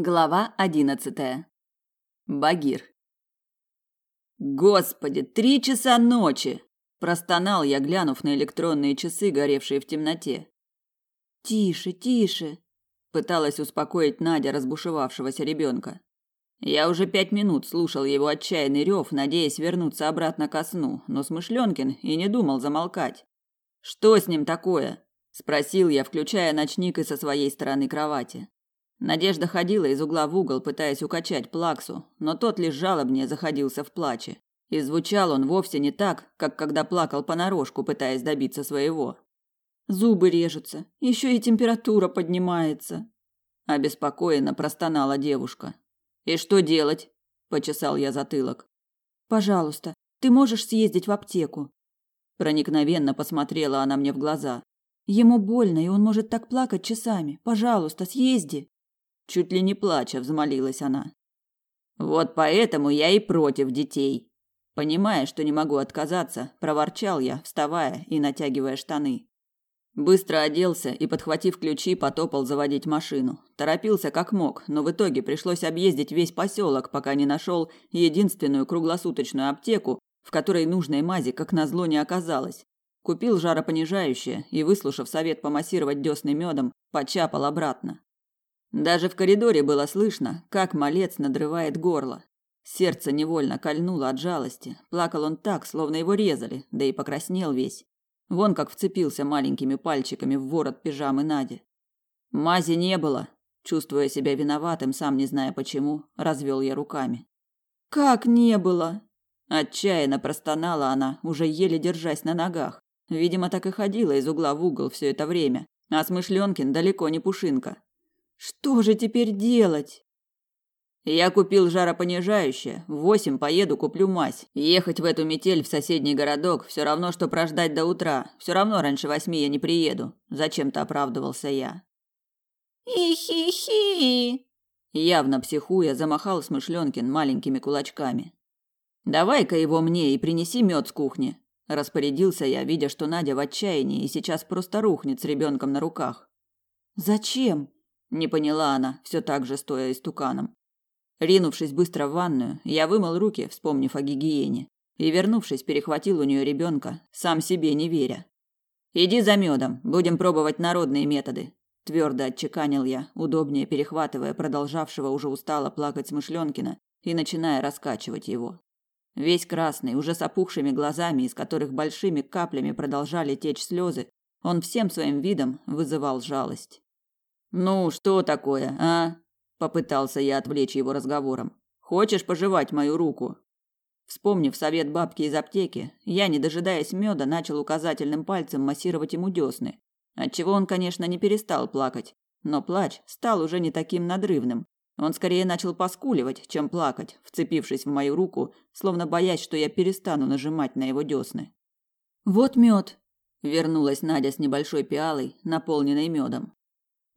Глава одиннадцатая. Багир. Господи, три часа ночи! Простонал я, глянув на электронные часы, горевшие в темноте. Тише, тише, пыталась успокоить Надя разбушевавшегося ребенка. Я уже пять минут слушал его отчаянный рев, надеясь вернуться обратно ко сну, но Смышленкин и не думал замолкать. Что с ним такое? спросил я, включая ночник и со своей стороны кровати. Надежда ходила из угла в угол, пытаясь укачать плаксу, но тот лишь жалобнее заходился в плаче. И звучал он вовсе не так, как когда плакал понарошку, пытаясь добиться своего. Зубы режутся, еще и температура поднимается. Обеспокоенно простонала девушка. И что делать? Почесал я затылок. Пожалуйста, ты можешь съездить в аптеку. Проникновенно посмотрела она мне в глаза. Ему больно, и он может так плакать часами. Пожалуйста, съезди. Чуть ли не плача взмолилась она. Вот поэтому я и против детей. Понимая, что не могу отказаться, проворчал я, вставая и натягивая штаны. Быстро оделся и, подхватив ключи, потопал заводить машину. Торопился как мог, но в итоге пришлось объездить весь поселок, пока не нашел единственную круглосуточную аптеку, в которой нужной мази, как назло, не оказалось. Купил жаропонижающее и, выслушав совет помассировать десны медом, почапал обратно. Даже в коридоре было слышно, как малец надрывает горло. Сердце невольно кольнуло от жалости. Плакал он так, словно его резали, да и покраснел весь. Вон как вцепился маленькими пальчиками в ворот пижамы Нади. Мази не было. Чувствуя себя виноватым, сам не зная почему, развел я руками. Как не было? Отчаянно простонала она, уже еле держась на ногах. Видимо, так и ходила из угла в угол все это время. А Смышленкин далеко не пушинка. Что же теперь делать? Я купил жаропонижающее. В восемь поеду, куплю мазь. Ехать в эту метель в соседний городок все равно, что прождать до утра. Все равно раньше восьми я не приеду. Зачем-то оправдывался я. И-хи-хи. Явно психуя, замахал Смышленкин маленькими кулачками. Давай-ка его мне и принеси мед с кухни. Распорядился я, видя, что Надя в отчаянии и сейчас просто рухнет с ребенком на руках. Зачем? Не поняла она, все так же стоя истуканом. Ринувшись быстро в ванную, я вымыл руки, вспомнив о гигиене, и, вернувшись, перехватил у нее ребенка, сам себе не веря. «Иди за медом, будем пробовать народные методы», – твердо отчеканил я, удобнее перехватывая продолжавшего уже устало плакать Смышленкина и начиная раскачивать его. Весь красный, уже с опухшими глазами, из которых большими каплями продолжали течь слезы, он всем своим видом вызывал жалость. Ну, что такое, а? Попытался я отвлечь его разговором. Хочешь пожевать мою руку? Вспомнив совет бабки из аптеки, я, не дожидаясь меда, начал указательным пальцем массировать ему десны. Отчего он, конечно, не перестал плакать, но плач стал уже не таким надрывным. Он скорее начал поскуливать, чем плакать, вцепившись в мою руку, словно боясь, что я перестану нажимать на его десны. Вот мед. Вернулась Надя с небольшой пиалой, наполненной медом.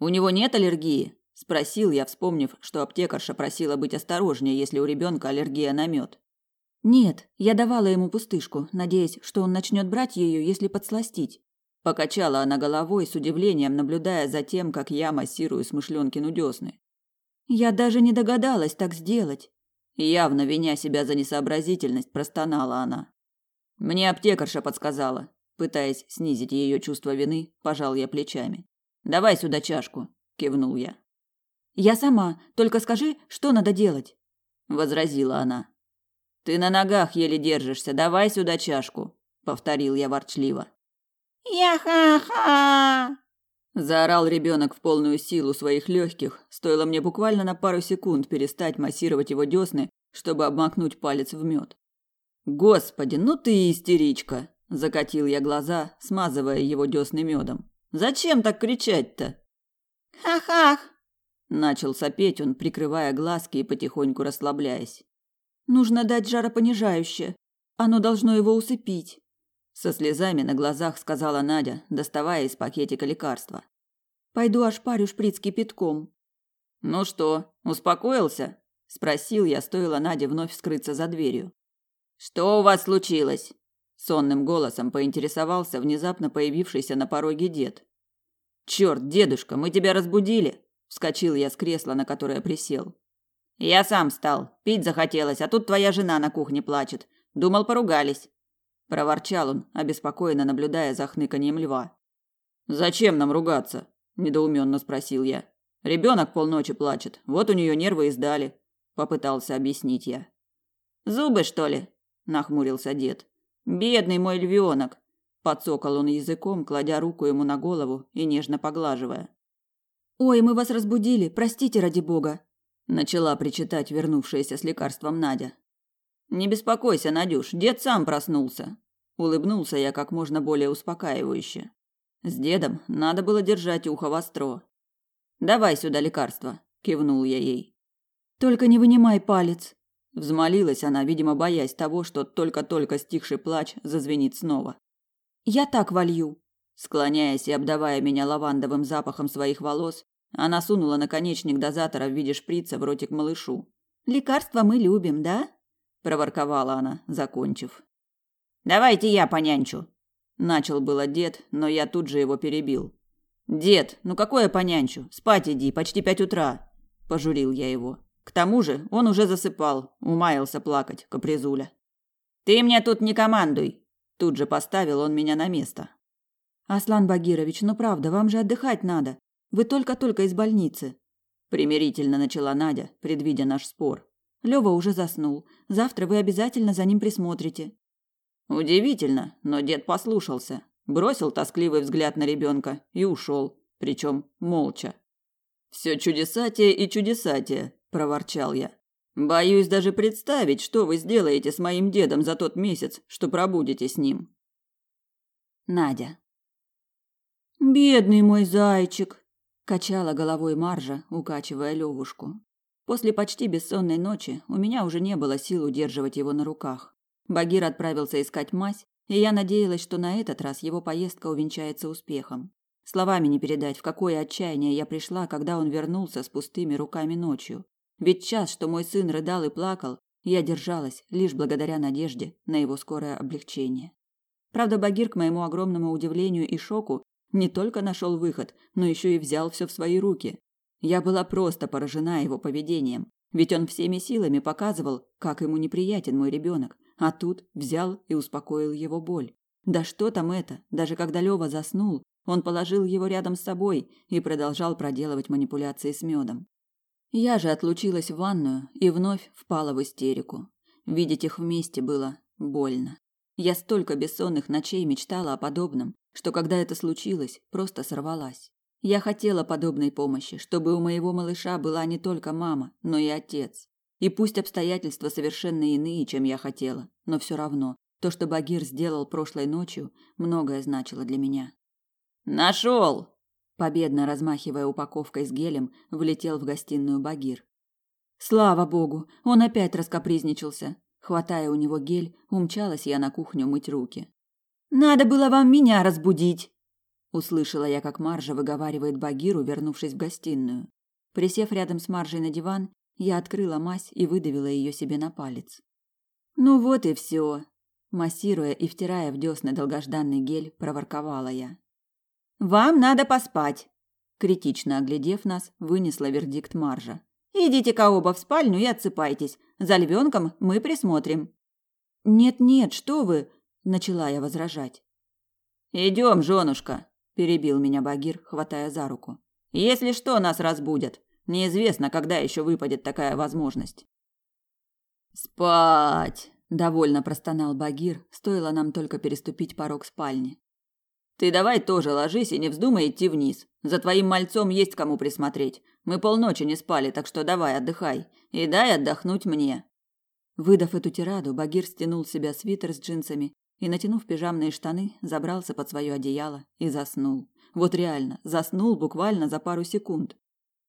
У него нет аллергии? спросил я, вспомнив, что аптекарша просила быть осторожнее, если у ребенка аллергия на мед. Нет, я давала ему пустышку, надеясь, что он начнет брать ее, если подсластить. Покачала она головой с удивлением, наблюдая за тем, как я массирую Смышленкину десны. Я даже не догадалась так сделать. Явно виня себя за несообразительность, простонала она. Мне аптекарша подсказала. Пытаясь снизить ее чувство вины, пожал я плечами. Давай сюда чашку, кивнул я. Я сама, только скажи, что надо делать, возразила она. Ты на ногах еле держишься, давай сюда чашку, повторил я ворчливо. Я-ха-ха! Заорал ребенок в полную силу своих легких. Стоило мне буквально на пару секунд перестать массировать его десны, чтобы обмакнуть палец в мед. Господи, ну ты истеричка! Закатил я глаза, смазывая его десны медом. Зачем так кричать-то? Ха-хах! Начал сопеть он, прикрывая глазки и потихоньку расслабляясь. Нужно дать жаропонижающее. Оно должно его усыпить. Со слезами на глазах сказала Надя, доставая из пакетика лекарства. Пойду ошпарю шприц кипятком. Ну что, успокоился? Спросил я, стоило Наде вновь скрыться за дверью. Что у вас случилось? Сонным голосом поинтересовался внезапно появившийся на пороге дед. Черт, дедушка, мы тебя разбудили, Вскочил я с кресла, на которое присел. Я сам встал. Пить захотелось, а тут твоя жена на кухне плачет. Думал, поругались. Проворчал он, обеспокоенно наблюдая за хныканьем льва. Зачем нам ругаться? недоуменно спросил я. Ребенок полночи плачет. Вот у нее нервы и сдали, попытался объяснить я. Зубы, что ли? нахмурился дед. Бедный мой львенок, подсокал он языком, кладя руку ему на голову и нежно поглаживая. Ой, мы вас разбудили, простите ради бога, начала причитать вернувшаяся с лекарством Надя. Не беспокойся, Надюш, дед сам проснулся. Улыбнулся я как можно более успокаивающе. С дедом надо было держать ухо востро. Давай сюда лекарство, кивнул я ей. Только не вынимай палец, взмолилась она, видимо, боясь того, что только-только стихший плач зазвенит снова. Я так волью, склоняясь и обдавая меня лавандовым запахом своих волос, она сунула наконечник дозатора в виде шприца в ротик малышу. Лекарства мы любим, да? проворковала она, закончив. Давайте я понянчу, начал было дед, но я тут же его перебил. Дед, ну какое понянчу? Спать иди, почти пять утра, пожурил я его. К тому же, он уже засыпал, умаялся плакать, капризуля. Ты мне тут не командуй, тут же поставил он меня на место. Аслан Багирович, ну правда, вам же отдыхать надо. Вы только-только из больницы. Примирительно начала Надя, предвидя наш спор. Лёва уже заснул. Завтра вы обязательно за ним присмотрите. Удивительно, но дед послушался, бросил тоскливый взгляд на ребенка и ушел, причем молча. Все чудесатие и чудесатие, проворчал я. Боюсь даже представить, что вы сделаете с моим дедом за тот месяц, что пробудете с ним. Надя. Бедный мой зайчик, качала головой Маржа, укачивая Левушку. После почти бессонной ночи у меня уже не было сил удерживать его на руках. Багир отправился искать мазь, и я надеялась, что на этот раз его поездка увенчается успехом. Словами не передать, в какое отчаяние я пришла, когда он вернулся с пустыми руками ночью. Ведь час, что мой сын рыдал и плакал, я держалась лишь благодаря надежде на его скорое облегчение. Правда, Багир, к моему огромному удивлению и шоку, не только нашел выход, но еще и взял все в свои руки. Я была просто поражена его поведением, ведь он всеми силами показывал, как ему неприятен мой ребенок, а тут взял и успокоил его боль. Да что там это? Даже когда Лёва заснул, он положил его рядом с собой и продолжал проделывать манипуляции с медом. Я же отлучилась в ванную и вновь впала в истерику. Видеть их вместе было больно. Я столько бессонных ночей мечтала о подобном, что когда это случилось, просто сорвалась. Я хотела подобной помощи, чтобы у моего малыша была не только мама, но и отец. И пусть обстоятельства совершенно иные, чем я хотела, но все равно то, что Багир сделал прошлой ночью, многое значило для меня. Нашел! Победно размахивая упаковкой с гелем, влетел в гостиную Багир. Слава богу, он опять раскопризничался. Хватая у него гель, умчалась я на кухню мыть руки. Надо было вам меня разбудить, услышала я, как Маржа выговаривает Багиру, вернувшись в гостиную. Присев рядом с Маржей на диван, я открыла мазь и выдавила ее себе на палец. Ну вот и все. Массируя и втирая в десны долгожданный гель, проворковала я. Вам надо поспать. Критично оглядев нас, вынесла вердикт Маржа. Идите-ка оба в спальню и отсыпайтесь. За львенком мы присмотрим. Нет-нет, что вы, начала я возражать. Идем, женушка, перебил меня Багир, хватая за руку. Если что, нас разбудят. Неизвестно, когда еще выпадет такая возможность. Спать, довольно простонал Багир, стоило нам только переступить порог спальни. Ты давай тоже ложись и не вздумай идти вниз. За твоим мальцом есть кому присмотреть. Мы полночи не спали, так что давай отдыхай и дай отдохнуть мне. Выдав эту тираду, Багир стянул себя свитер с джинсами и, натянув пижамные штаны, забрался под свое одеяло и заснул. Вот реально, заснул буквально за пару секунд.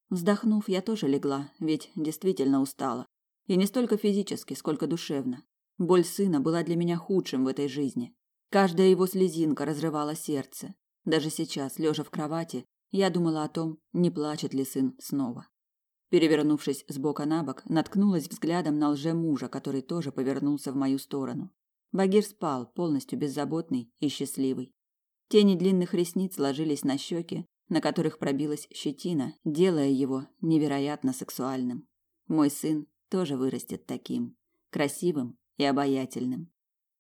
Вздохнув, я тоже легла, ведь действительно устала. И не столько физически, сколько душевно. Боль сына была для меня худшим в этой жизни. Каждая его слезинка разрывала сердце. Даже сейчас, лежа в кровати, я думала о том, не плачет ли сын снова. Перевернувшись с бока на бок, наткнулась взглядом на лже-мужа, который тоже повернулся в мою сторону. Багир спал, полностью беззаботный и счастливый. Тени длинных ресниц ложились на щеки, на которых пробилась щетина, делая его невероятно сексуальным. Мой сын тоже вырастет таким, красивым и обаятельным.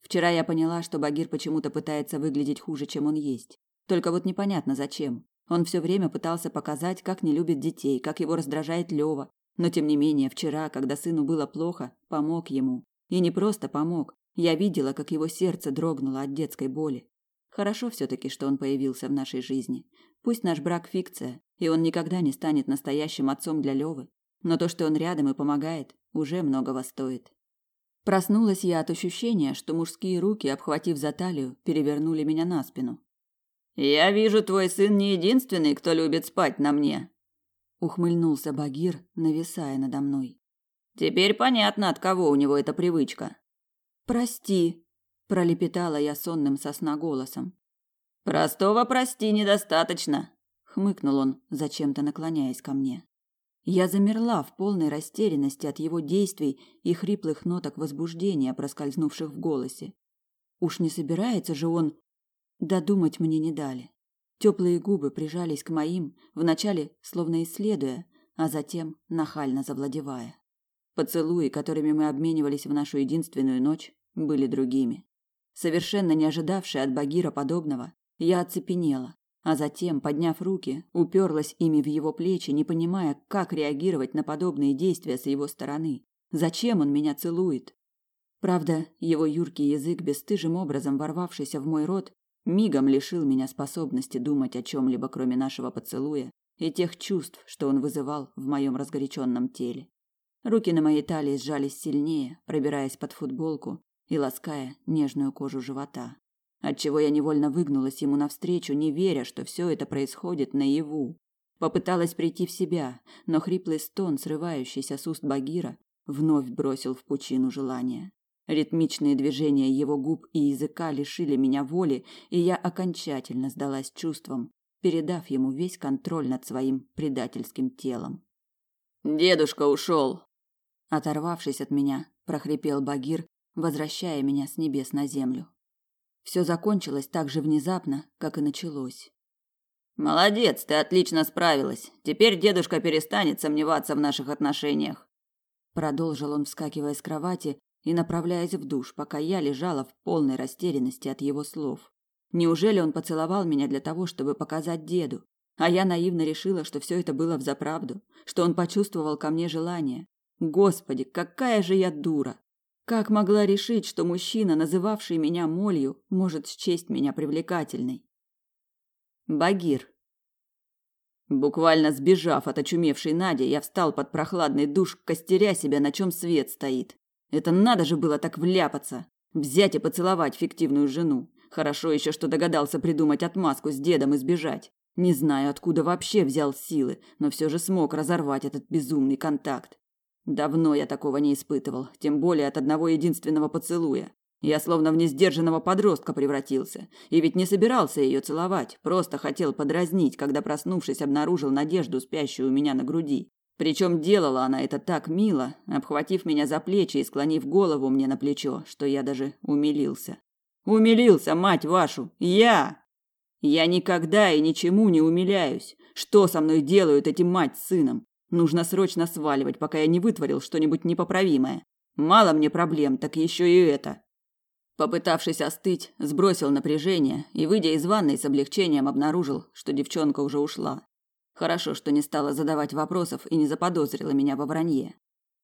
Вчера я поняла, что Багир почему-то пытается выглядеть хуже, чем он есть. Только вот непонятно зачем. Он все время пытался показать, как не любит детей, как его раздражает Лева. Но тем не менее, вчера, когда сыну было плохо, помог ему. И не просто помог. Я видела, как его сердце дрогнуло от детской боли. Хорошо все-таки, что он появился в нашей жизни. Пусть наш брак фикция, и он никогда не станет настоящим отцом для Левы, но то, что он рядом и помогает, уже многого стоит. Проснулась я от ощущения, что мужские руки, обхватив за талию, перевернули меня на спину. «Я вижу, твой сын не единственный, кто любит спать на мне», — ухмыльнулся Багир, нависая надо мной. «Теперь понятно, от кого у него эта привычка». «Прости», — пролепетала я сонным сосна голосом. «Простого прости недостаточно», — хмыкнул он, зачем-то наклоняясь ко мне. Я замерла в полной растерянности от его действий и хриплых ноток возбуждения, проскользнувших в голосе. Уж не собирается же он... Додумать мне не дали. Теплые губы прижались к моим, вначале словно исследуя, а затем нахально завладевая. Поцелуи, которыми мы обменивались в нашу единственную ночь, были другими. Совершенно не ожидавшая от Багира подобного, я оцепенела, а затем, подняв руки, уперлась ими в его плечи, не понимая, как реагировать на подобные действия с его стороны. Зачем он меня целует? Правда, его юркий язык, бесстыжим образом ворвавшийся в мой рот, мигом лишил меня способности думать о чем-либо, кроме нашего поцелуя и тех чувств, что он вызывал в моем разгоряченном теле. Руки на моей талии сжались сильнее, пробираясь под футболку и лаская нежную кожу живота отчего я невольно выгнулась ему навстречу, не веря, что все это происходит наяву. Попыталась прийти в себя, но хриплый стон, срывающийся с уст Багира, вновь бросил в пучину желания. Ритмичные движения его губ и языка лишили меня воли, и я окончательно сдалась чувствам, передав ему весь контроль над своим предательским телом. Дедушка ушел. Оторвавшись от меня, прохрипел Багир, возвращая меня с небес на землю. Все закончилось так же внезапно, как и началось. Молодец, ты отлично справилась. Теперь дедушка перестанет сомневаться в наших отношениях. Продолжил он, вскакивая с кровати и направляясь в душ, пока я лежала в полной растерянности от его слов. Неужели он поцеловал меня для того, чтобы показать деду? А я наивно решила, что все это было взаправду, что он почувствовал ко мне желание. Господи, какая же я дура! Как могла решить, что мужчина, называвший меня молью, может счесть меня привлекательной? Багир. Буквально сбежав от очумевшей Нади, я встал под прохладный душ, костеря себя, на чем свет стоит. Это надо же было так вляпаться. Взять и поцеловать фиктивную жену. Хорошо еще, что догадался придумать отмазку с дедом и сбежать. Не знаю, откуда вообще взял силы, но все же смог разорвать этот безумный контакт. Давно я такого не испытывал, тем более от одного единственного поцелуя. Я словно в несдержанного подростка превратился. И ведь не собирался ее целовать, просто хотел подразнить, когда, проснувшись, обнаружил Надежду, спящую у меня на груди. Причем делала она это так мило, обхватив меня за плечи и склонив голову мне на плечо, что я даже умилился. Умилился, мать вашу! Я! Я никогда и ничему не умиляюсь. Что со мной делают эти мать с сыном? Нужно срочно сваливать, пока я не вытворил что-нибудь непоправимое. Мало мне проблем, так еще и это. Попытавшись остыть, сбросил напряжение и, выйдя из ванной с облегчением, обнаружил, что девчонка уже ушла. Хорошо, что не стала задавать вопросов и не заподозрила меня во вранье.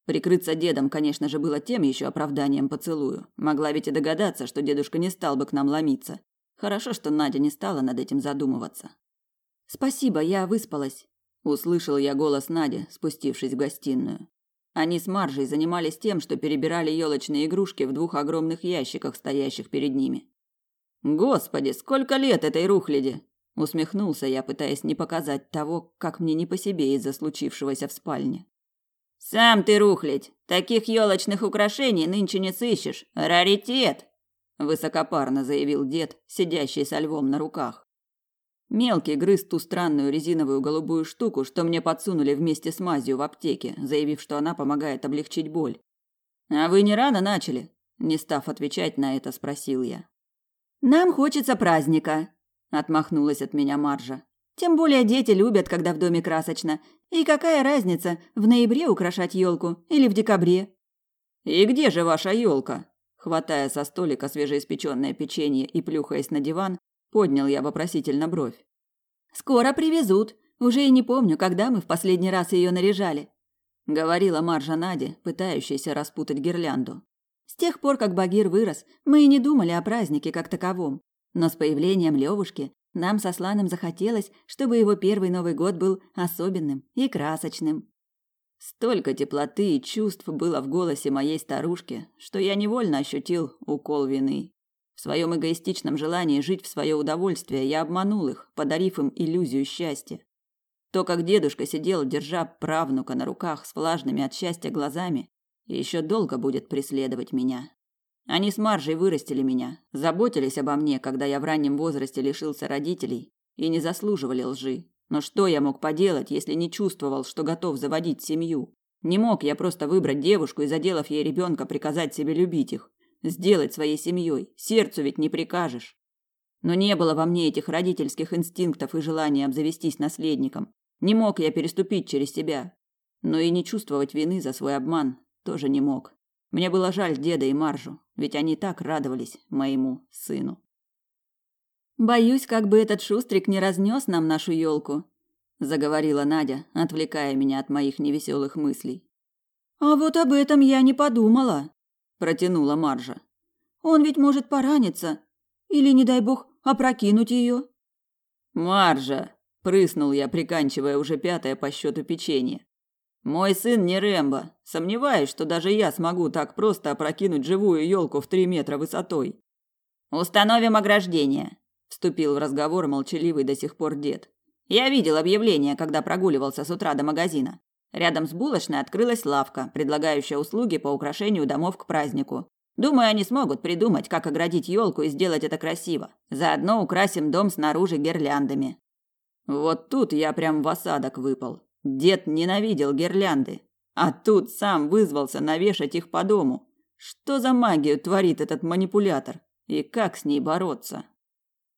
Прикрыться дедом, конечно же, было тем еще оправданием поцелую. Могла ведь и догадаться, что дедушка не стал бы к нам ломиться. Хорошо, что Надя не стала над этим задумываться. Спасибо, я выспалась. Услышал я голос Нади, спустившись в гостиную. Они с Маржей занимались тем, что перебирали елочные игрушки в двух огромных ящиках, стоящих перед ними. Господи, сколько лет этой рухляди! Усмехнулся я, пытаясь не показать того, как мне не по себе из-за случившегося в спальне. Сам ты рухлядь! Таких елочных украшений нынче не сыщешь. Раритет! Высокопарно заявил дед, сидящий со львом на руках. Мелкий грыз ту странную резиновую голубую штуку, что мне подсунули вместе с мазью в аптеке, заявив, что она помогает облегчить боль. А вы не рано начали? Не став отвечать на это, спросил я. Нам хочется праздника, отмахнулась от меня Маржа. Тем более дети любят, когда в доме красочно. И какая разница, в ноябре украшать елку или в декабре? И где же ваша елка? Хватая со столика свежеиспеченное печенье и плюхаясь на диван, поднял я вопросительно бровь. Скоро привезут. Уже и не помню, когда мы в последний раз ее наряжали, говорила Маржа Наде, пытающаяся распутать гирлянду. С тех пор, как Багир вырос, мы и не думали о празднике как таковом. Но с появлением Левушки нам со Сланом захотелось, чтобы его первый Новый год был особенным и красочным. Столько теплоты и чувств было в голосе моей старушки, что я невольно ощутил укол вины. В своем эгоистичном желании жить в свое удовольствие я обманул их, подарив им иллюзию счастья. То, как дедушка сидел, держа правнука на руках с влажными от счастья глазами, еще долго будет преследовать меня. Они с Маржей вырастили меня, заботились обо мне, когда я в раннем возрасте лишился родителей, и не заслуживали лжи. Но что я мог поделать, если не чувствовал, что готов заводить семью? Не мог я просто выбрать девушку и, заделав ей ребенка, приказать себе любить их, сделать своей семьей. Сердцу ведь не прикажешь. Но не было во мне этих родительских инстинктов и желания обзавестись наследником. Не мог я переступить через себя. Но и не чувствовать вины за свой обман тоже не мог. Мне было жаль деда и Маржу, ведь они так радовались моему сыну. Боюсь, как бы этот шустрик не разнес нам нашу елку, заговорила Надя, отвлекая меня от моих невеселых мыслей. А вот об этом я не подумала, протянула Маржа. Он ведь может пораниться или, не дай бог, опрокинуть ее. Маржа, прыснул я, приканчивая уже пятое по счету печенье. Мой сын не Рэмбо. Сомневаюсь, что даже я смогу так просто опрокинуть живую елку в три метра высотой. Установим ограждение, вступил в разговор молчаливый до сих пор дед. Я видел объявление, когда прогуливался с утра до магазина. Рядом с булочной открылась лавка, предлагающая услуги по украшению домов к празднику. Думаю, они смогут придумать, как оградить елку и сделать это красиво. Заодно украсим дом снаружи гирляндами. Вот тут я прям в осадок выпал. Дед ненавидел гирлянды, а тут сам вызвался навешать их по дому. Что за магию творит этот манипулятор? И как с ней бороться?